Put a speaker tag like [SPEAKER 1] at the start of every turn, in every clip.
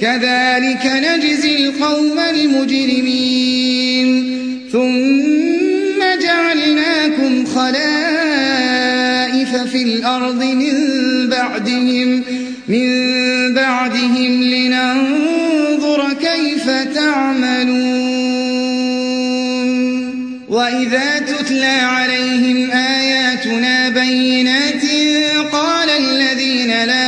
[SPEAKER 1] كذلك نجزي القوم المجرمين. ثم جعلناكم خلائف في الأرض من بعدهم من بعدهم لننظر كيف تعملون. وإذا تتلى عليهم آياتنا بينات قال الذين لا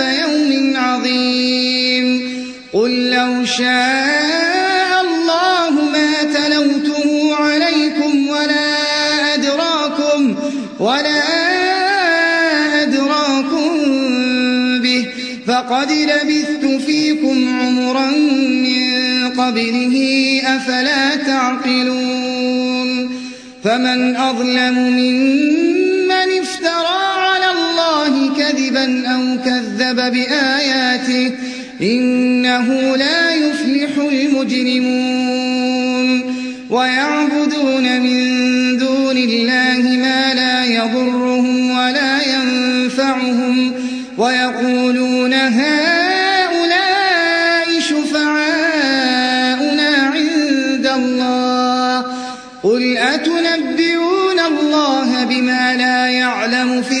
[SPEAKER 1] عذاب يوم عظيم. قل لو شاء الله ما تلوته عليكم ولا أدراكم ولا أدراكم به فقد لبثت فيكم عمرا من قبله أفلا تعقلون. فمن أظلم ممن كذبا أو كذب بآياته إنه لا يفلح المجرمون ويعبدون من دون الله ما لا يضرهم ولا ينفعهم ويقولون هؤلاء شفعاؤنا عند الله قل أتنبئون الله بما لا يعلم في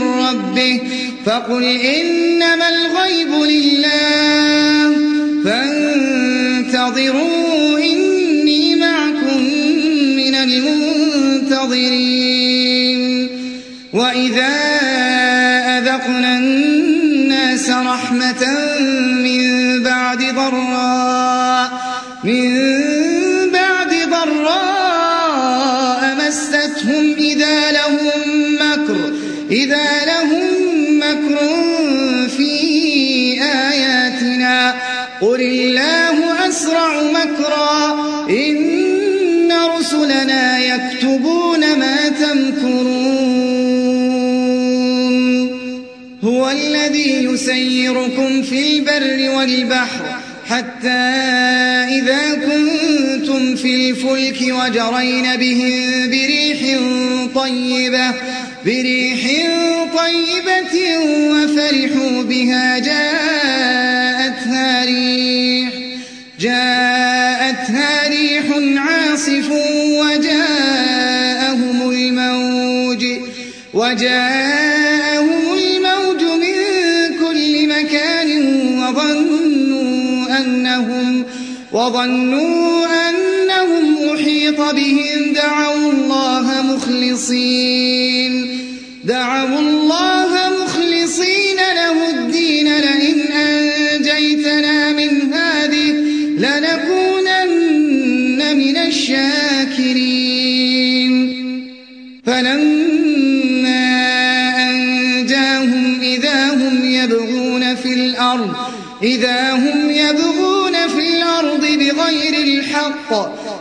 [SPEAKER 1] من ربه فقل إنما الغيب لله فانتظروا إني معكم من المنتظرين وإذا أذقنا الناس رحمة من بعد ضراء يسيركم في البر والبحر حتى إذا كنتم في الفلك وجرين بهم بريح طيبة بريح طيبة وفرحوا بها جاءتها ريح جاءتها ريح عاصف وجاءهم الموج وجاءهم وظنوا أنهم أحيط بهم دعوا الله مخلصين.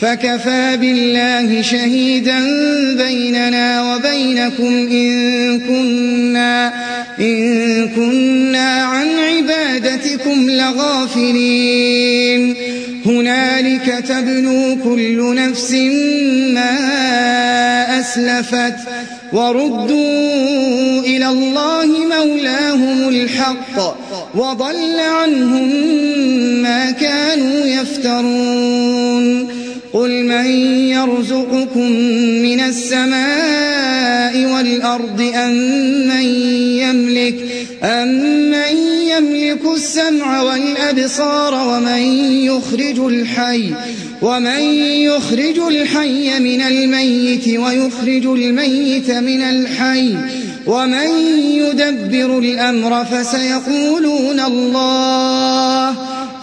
[SPEAKER 1] فكفى بالله شهيدا بيننا وبينكم إن كنا, إن كنا عن عبادتكم لغافلين. هنالك تبنو كل نفس ما أسلفت وردوا إلى الله مولاهم الحق وضل عنهم ما كانوا يفترون. قل من يرزقكم من السماء والأرض أم من يملك أم من يملك السمع والأبصار ومن يخرج الحي ومن يخرج الحي من الميت ويخرج الميت من الحي ومن يدبر الأمر فسيقولون الله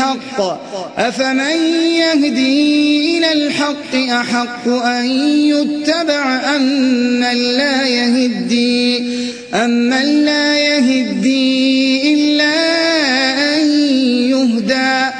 [SPEAKER 1] للحق أفمن يهدي إلى الحق أحق أن يتبع أم من لا يهدي؟ أم من لا يهدي إلا أن يهدى؟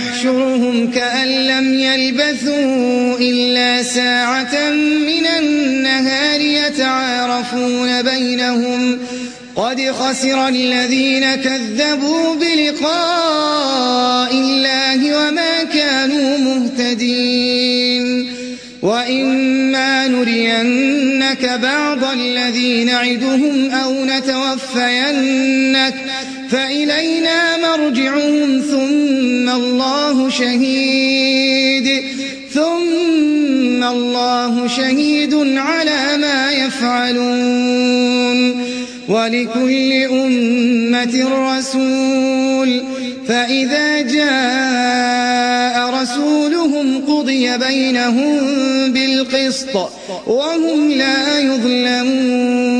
[SPEAKER 1] ويوم يحشرهم كأن لم يلبثوا إلا ساعة من النهار يتعارفون بينهم. قد خسر الذين كذبوا بلقاء الله وما كانوا مهتدين. وإما نرينك بعض الذي نعدهم أو نتوفينك فإلينا مرجعهم ثم الله شهيد ثم الله شهيد على ما يفعلون ولكل أمة رسول فإذا جاء رسولهم قضي بينهم بالقسط وهم لا يظلمون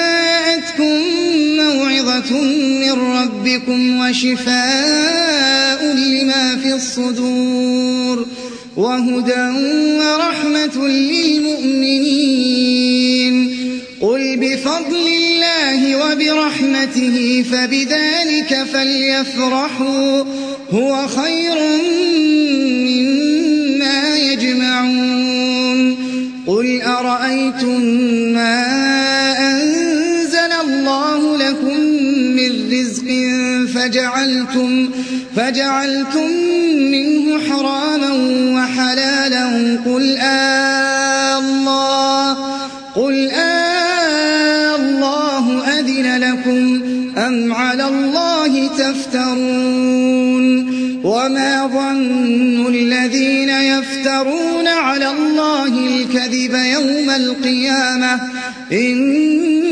[SPEAKER 1] من ربكم وشفاء لما في الصدور وهدى ورحمة للمؤمنين. قل بفضل الله وبرحمته فبذلك فليفرحوا. هو خير مما يجمعون. قل أرأيتم ما أنزل الله لكم فجعلتم, فجعلتم منه حراما وحلالا قل آه الله قل آه الله أذن لكم أم على الله تفترون وما ظن الذين يفترون على الله الكذب يوم القيامة إن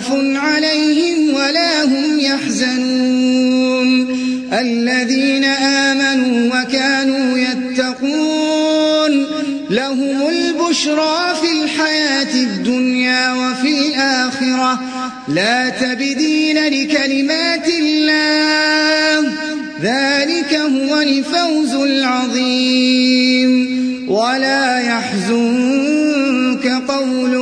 [SPEAKER 1] خوف عليهم ولا هم يحزنون. الذين آمنوا وكانوا يتقون. لهم البشرى في الحياة الدنيا وفي الآخرة. لا تبدين لكلمات الله. ذلك هو الفوز العظيم. ولا يحزنك قولهم.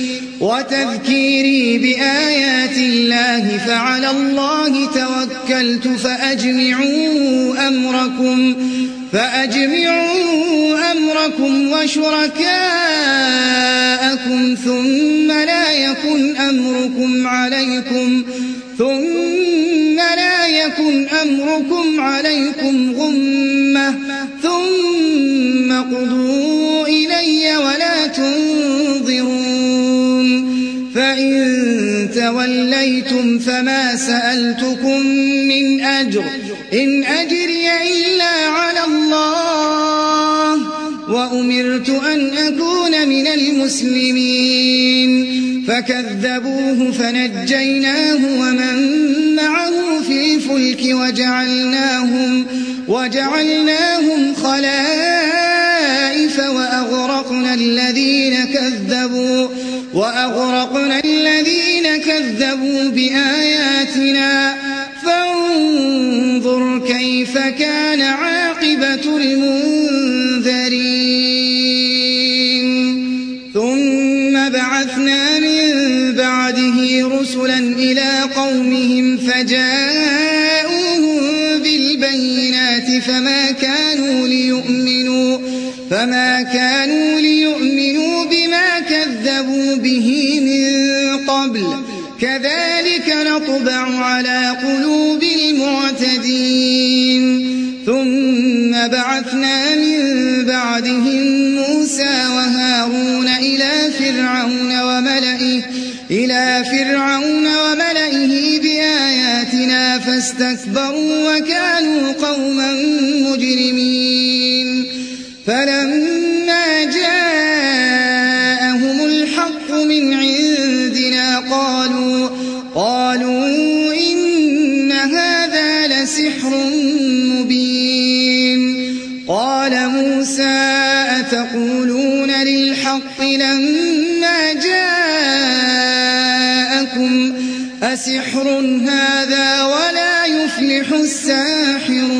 [SPEAKER 1] وتذكيري بآيات الله فعلى الله توكلت فأجمعوا أمركم فأجمعوا أمركم وشركاءكم ثم لا يكن أمركم عليكم ثم لا يكن أمركم عليكم غمة ثم قضوا إلي ولا تنظرون توليتم فما سألتكم من أجر. إن أجري إلا على الله وأمرت أن أكون من المسلمين. فكذبوه فنجيناه ومن معه في الفلك وجعلناهم وجعلناهم خلائف وأغرقنا الذين كذبوا وأغرقنا الذين كذبوا بآياتنا كيف كان عاقبة المنذرين. ثم بعثنا من بعده رسلا إلى قومهم فجاءوهم بالبينات فما كانوا ليؤمنوا فما كانوا ليؤمنوا بما كذبوا به كذلك نطبع على قلوب المعتدين. ثم بعثنا من بعدهم موسى وهارون إلى فرعون وملئه إلى فرعون وملئه بآياتنا فاستكبروا وكانوا قوما مجرمين. فلما لسحر مبين. قال موسى أتقولون للحق لما جاءكم؟ أسحر هذا ولا يفلح الساحرون.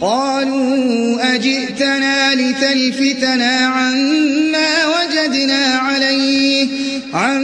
[SPEAKER 1] قالوا أجئتنا لتلفتنا عما وجدنا عليه عما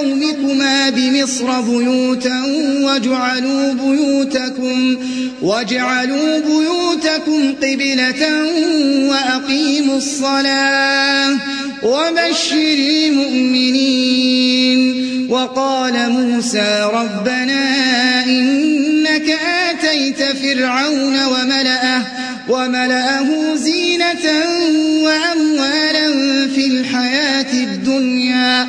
[SPEAKER 1] تبوأ لقومكما بمصر بيوتا واجعلوا بيوتكم واجعلوا بيوتكم قبلة وأقيموا الصلاة وبشر المؤمنين وقال موسى ربنا إنك آتيت فرعون وملأه وملأه زينة وأموالا في الحياة الدنيا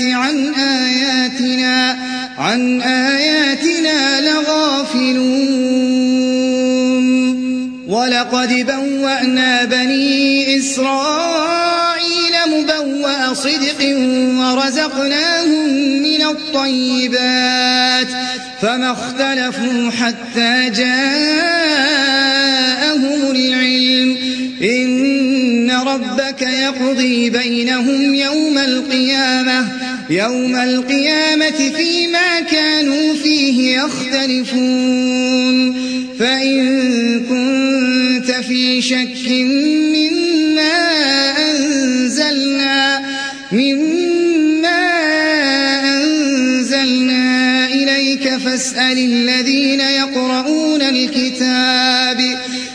[SPEAKER 1] عن آياتنا عن آياتنا لغافلون. ولقد بوأنا بني إسرائيل مبوأ صدق ورزقناهم من الطيبات فما اختلفوا حتى جاءهم العلم. ربك يقضي بينهم يوم القيامة يوم القيامة فيما كانوا فيه يختلفون. فإن كنت في شك مما أنزلنا مما أنزلنا إليك فاسأل الذين يقرؤون الكتاب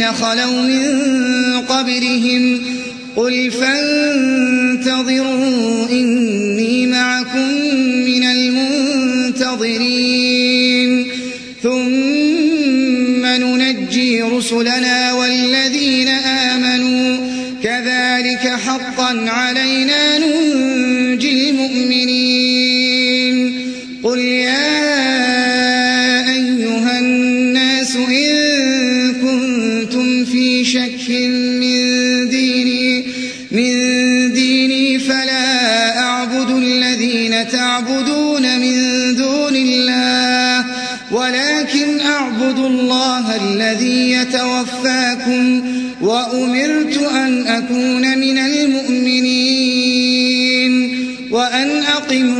[SPEAKER 1] الذين خلوا من قبلهم قل فانتظروا إني معكم من المنتظرين. ثم ننجي رسلنا والذين آمنوا كذلك حقا علينا ننجي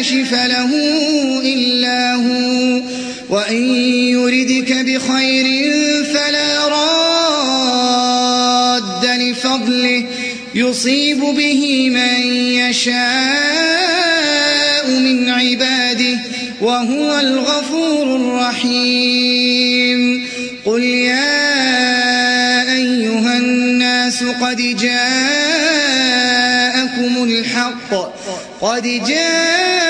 [SPEAKER 1] كاشف له إلا هو وإن يردك بخير فلا راد لفضله يصيب به من يشاء من عباده وهو الغفور الرحيم قل يا أيها الناس قد جاءكم الحق قد جاءكم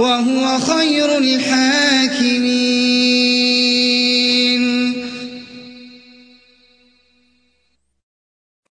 [SPEAKER 1] وهو خير الحاكمين.